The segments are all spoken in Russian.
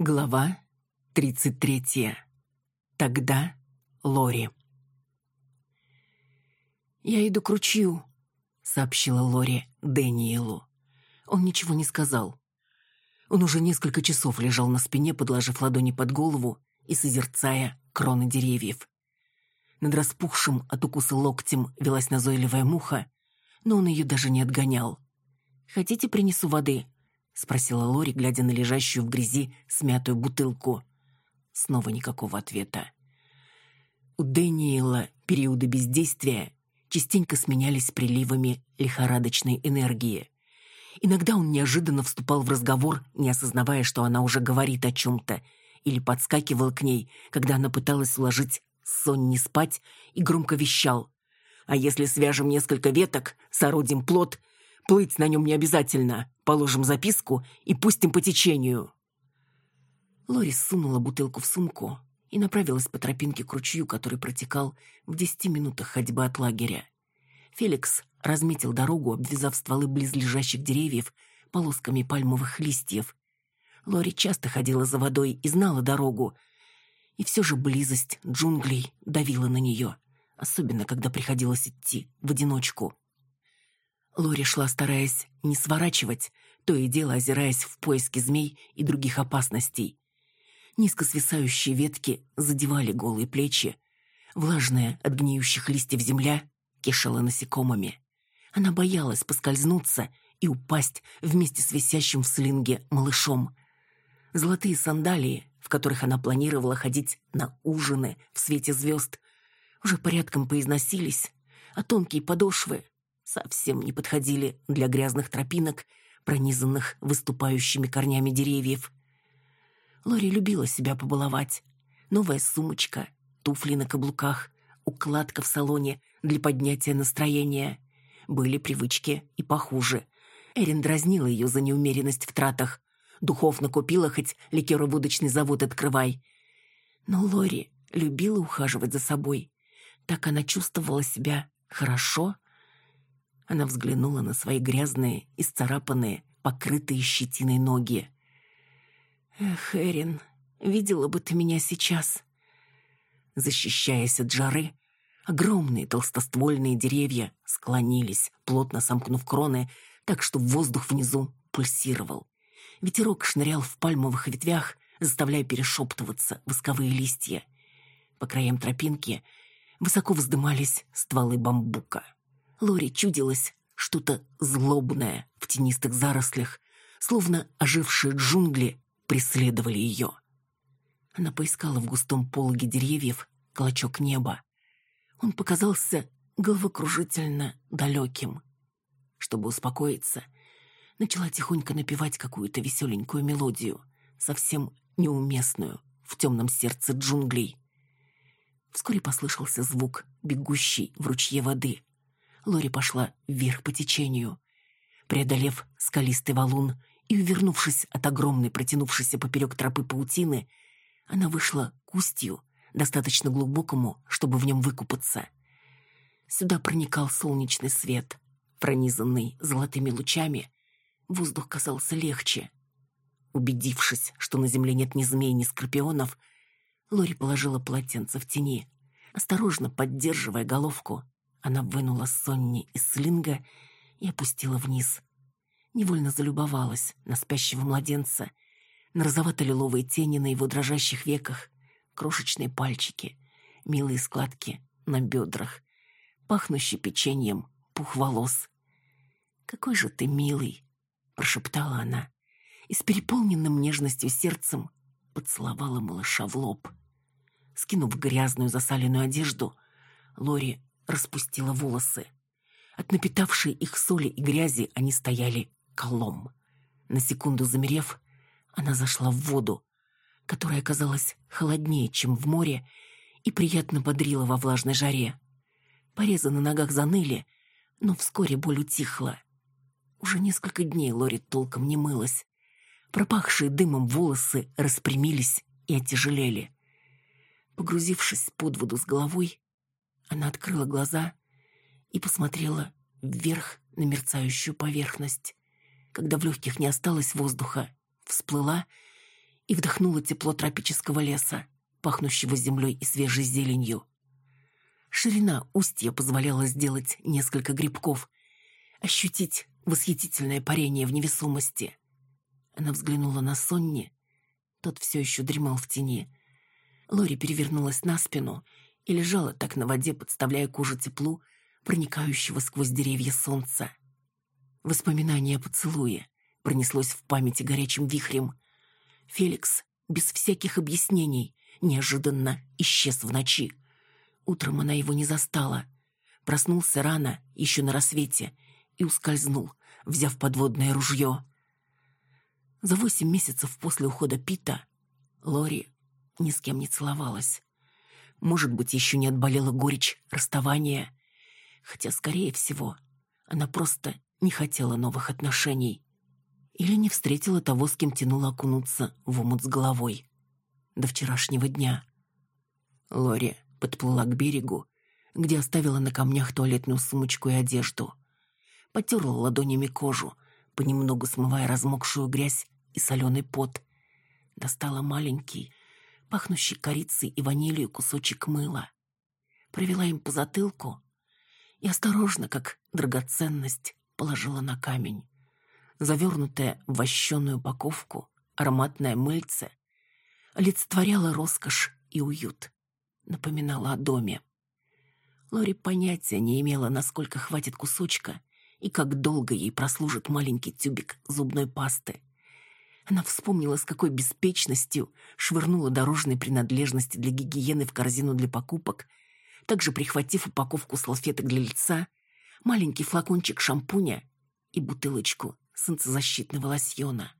Глава 33. Тогда Лори. «Я иду к ручью», — сообщила Лори Дэниелу. Он ничего не сказал. Он уже несколько часов лежал на спине, подложив ладони под голову и созерцая кроны деревьев. Над распухшим от укуса локтем велась назойливая муха, но он ее даже не отгонял. «Хотите, принесу воды?» — спросила Лори, глядя на лежащую в грязи смятую бутылку. Снова никакого ответа. У Дэниела периоды бездействия частенько сменялись приливами лихорадочной энергии. Иногда он неожиданно вступал в разговор, не осознавая, что она уже говорит о чем-то, или подскакивал к ней, когда она пыталась уложить сон не спать, и громко вещал. «А если свяжем несколько веток, сородим плод, плыть на нем не обязательно. Положим записку и пустим по течению». Лори сунула бутылку в сумку и направилась по тропинке к ручью, который протекал в десяти минутах ходьбы от лагеря. Феликс разметил дорогу, обвязав стволы близлежащих деревьев полосками пальмовых листьев. Лори часто ходила за водой и знала дорогу, и все же близость джунглей давила на нее, особенно когда приходилось идти в одиночку. Лори шла, стараясь не сворачивать, то и дело озираясь в поиске змей и других опасностей. Низко свисающие ветки задевали голые плечи. Влажная от гниющих листьев земля кишела насекомыми. Она боялась поскользнуться и упасть вместе с висящим в слинге малышом. Золотые сандалии, в которых она планировала ходить на ужины в свете звезд, уже порядком поизносились, а тонкие подошвы совсем не подходили для грязных тропинок, пронизанных выступающими корнями деревьев. Лори любила себя побаловать. Новая сумочка, туфли на каблуках, укладка в салоне для поднятия настроения. Были привычки и похуже. Эрин дразнила ее за неумеренность в тратах. Духов накупила, хоть ликероводочный завод открывай. Но Лори любила ухаживать за собой. Так она чувствовала себя хорошо, она взглянула на свои грязные, исцарапанные, покрытые щетиной ноги. «Эх, Эрин, видела бы ты меня сейчас!» Защищаясь от жары, огромные толстоствольные деревья склонились, плотно сомкнув кроны, так что воздух внизу пульсировал. Ветерок шнырял в пальмовых ветвях, заставляя перешептываться восковые листья. По краям тропинки высоко вздымались стволы бамбука. Лори чудилось что-то злобное в тенистых зарослях, словно ожившие джунгли преследовали ее. Она поискала в густом пологе деревьев клочок неба. Он показался головокружительно далеким. Чтобы успокоиться, начала тихонько напевать какую-то веселенькую мелодию, совсем неуместную в темном сердце джунглей. Вскоре послышался звук, бегущий в ручье воды. Лори пошла вверх по течению. Преодолев скалистый валун и увернувшись от огромной протянувшейся поперек тропы паутины, она вышла к устью, достаточно глубокому, чтобы в нем выкупаться. Сюда проникал солнечный свет, пронизанный золотыми лучами. Воздух казался легче. Убедившись, что на земле нет ни змей, ни скорпионов, Лори положила полотенце в тени, осторожно поддерживая головку она вынула Сонни из слинга и опустила вниз. Невольно залюбовалась на спящего младенца, на розовато-лиловые тени на его дрожащих веках, крошечные пальчики, милые складки на бедрах, пахнущий печеньем пух волос. «Какой же ты милый!» — прошептала она и с переполненным нежностью сердцем поцеловала малыша в лоб. Скинув грязную засаленную одежду, Лори распустила волосы. От напитавшей их соли и грязи они стояли колом. На секунду замерев, она зашла в воду, которая оказалась холоднее, чем в море, и приятно бодрила во влажной жаре. Порезы на ногах заныли, но вскоре боль утихла. Уже несколько дней Лори толком не мылась. Пропахшие дымом волосы распрямились и отяжелели. Погрузившись под воду с головой, она открыла глаза и посмотрела вверх на мерцающую поверхность. Когда в легких не осталось воздуха, всплыла и вдохнула тепло тропического леса, пахнущего землей и свежей зеленью. Ширина устья позволяла сделать несколько грибков, ощутить восхитительное парение в невесомости. Она взглянула на Сонни. Тот все еще дремал в тени. Лори перевернулась на спину и лежала так на воде, подставляя кожу теплу, проникающего сквозь деревья солнца. Воспоминание о поцелуе пронеслось в памяти горячим вихрем. Феликс, без всяких объяснений, неожиданно исчез в ночи. Утром она его не застала. Проснулся рано, еще на рассвете, и ускользнул, взяв подводное ружье. За восемь месяцев после ухода Пита Лори ни с кем не целовалась. Может быть, еще не отболела горечь расставания, хотя, скорее всего, она просто не хотела новых отношений. Или не встретила того, с кем тянула окунуться в омут с головой. До вчерашнего дня. Лори подплыла к берегу, где оставила на камнях туалетную сумочку и одежду. Потерла ладонями кожу, понемногу смывая размокшую грязь и соленый пот. Достала маленький, пахнущий корицей и ванилью кусочек мыла. Провела им по затылку и осторожно, как драгоценность, положила на камень. Завернутая в вощеную упаковку ароматное мыльце олицетворяло роскошь и уют, напоминала о доме. Лори понятия не имела, насколько хватит кусочка и как долго ей прослужит маленький тюбик зубной пасты. Она вспомнила, с какой беспечностью швырнула дорожные принадлежности для гигиены в корзину для покупок, также прихватив упаковку салфеток для лица, маленький флакончик шампуня и бутылочку солнцезащитного лосьона.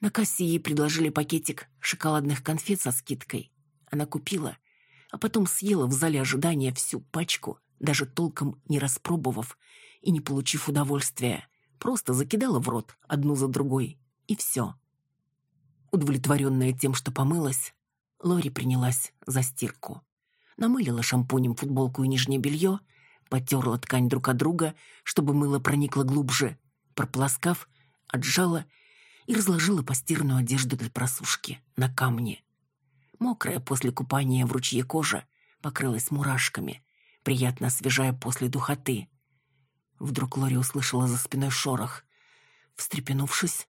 На кассе ей предложили пакетик шоколадных конфет со скидкой. Она купила, а потом съела в зале ожидания всю пачку, даже толком не распробовав и не получив удовольствия. Просто закидала в рот одну за другой, и все. Удовлетворенная тем, что помылась, Лори принялась за стирку. Намылила шампунем футболку и нижнее белье, потерла ткань друг от друга, чтобы мыло проникло глубже, прополоскав, отжала и разложила постирную одежду для просушки на камне. Мокрая после купания в ручье кожа покрылась мурашками, приятно освежая после духоты. Вдруг Лори услышала за спиной шорох. Встрепенувшись,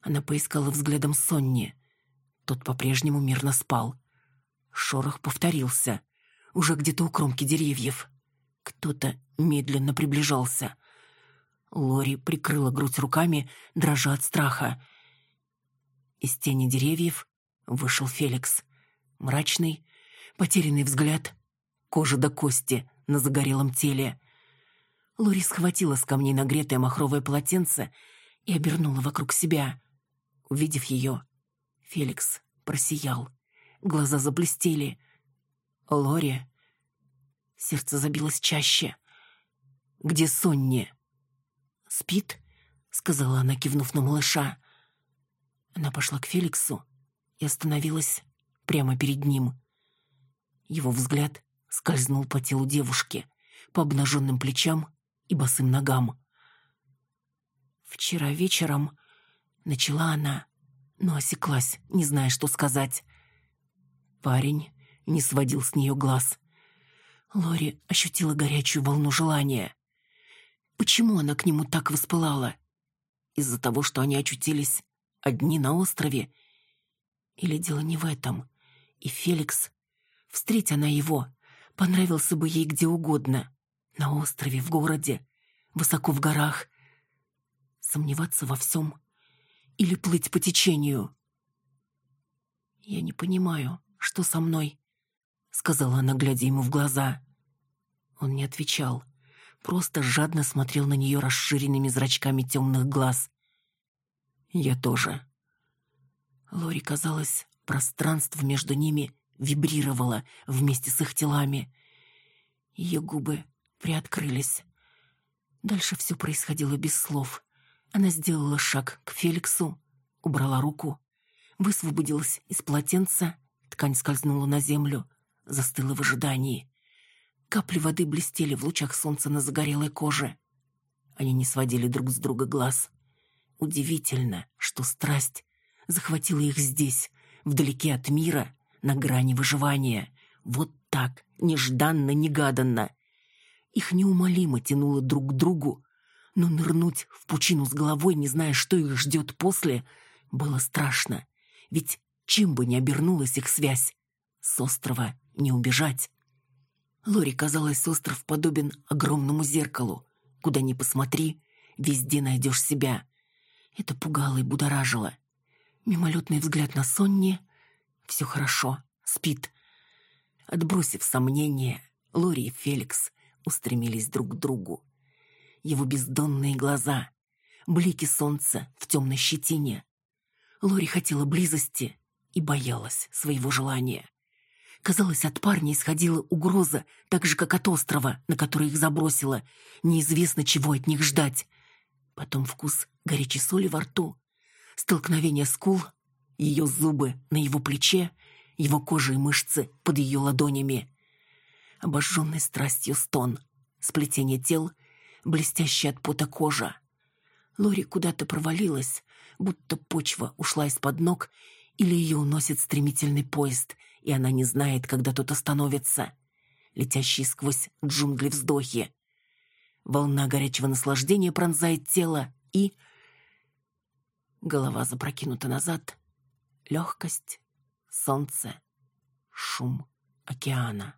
она поискала взглядом Сонни. Тот по-прежнему мирно спал. Шорох повторился, уже где-то у кромки деревьев. Кто-то медленно приближался. Лори прикрыла грудь руками, дрожа от страха. Из тени деревьев вышел Феликс. Мрачный, потерянный взгляд, кожа до кости на загорелом теле. Лори схватила с камней нагретое махровое полотенце и обернула вокруг себя. Увидев ее, Феликс просиял. Глаза заблестели. Лори... Сердце забилось чаще. «Где Сонни?» «Спит?» — сказала она, кивнув на малыша. Она пошла к Феликсу и остановилась прямо перед ним. Его взгляд скользнул по телу девушки, по обнаженным плечам и босым ногам. Вчера вечером Начала она, но осеклась, не зная, что сказать. Парень не сводил с нее глаз. Лори ощутила горячую волну желания. Почему она к нему так воспылала? Из-за того, что они очутились одни на острове? Или дело не в этом? И Феликс, встреть она его, понравился бы ей где угодно. На острове, в городе, высоко в горах. Сомневаться во всем или плыть по течению. «Я не понимаю, что со мной», — сказала она, глядя ему в глаза. Он не отвечал, просто жадно смотрел на нее расширенными зрачками темных глаз. «Я тоже». Лори казалось, пространство между ними вибрировало вместе с их телами. Ее губы приоткрылись. Дальше все происходило без слов. Она сделала шаг к Феликсу, убрала руку, высвободилась из полотенца, ткань скользнула на землю, застыла в ожидании. Капли воды блестели в лучах солнца на загорелой коже. Они не сводили друг с друга глаз. Удивительно, что страсть захватила их здесь, вдалеке от мира, на грани выживания. Вот так, нежданно-негаданно. Их неумолимо тянуло друг к другу, но нырнуть в пучину с головой, не зная, что их ждет после, было страшно. Ведь чем бы ни обернулась их связь, с острова не убежать. Лори казалось, остров подобен огромному зеркалу. Куда ни посмотри, везде найдешь себя. Это пугало и будоражило. Мимолетный взгляд на Сонни. Все хорошо, спит. Отбросив сомнения, Лори и Феликс устремились друг к другу. Его бездонные глаза, блики солнца в темной щетине. Лори хотела близости и боялась своего желания. Казалось, от парня исходила угроза, так же, как от острова, на который их забросило. Неизвестно, чего от них ждать. Потом вкус горячей соли во рту, столкновение скул, ее зубы на его плече, его кожа и мышцы под ее ладонями. Обожженный страстью стон, сплетение тел, блестящая от пота кожа. Лори куда-то провалилась, будто почва ушла из-под ног, или ее уносит стремительный поезд, и она не знает, когда тот остановится. Летящие сквозь джунгли вздохи. Волна горячего наслаждения пронзает тело, и... Голова запрокинута назад. Легкость, солнце, шум океана.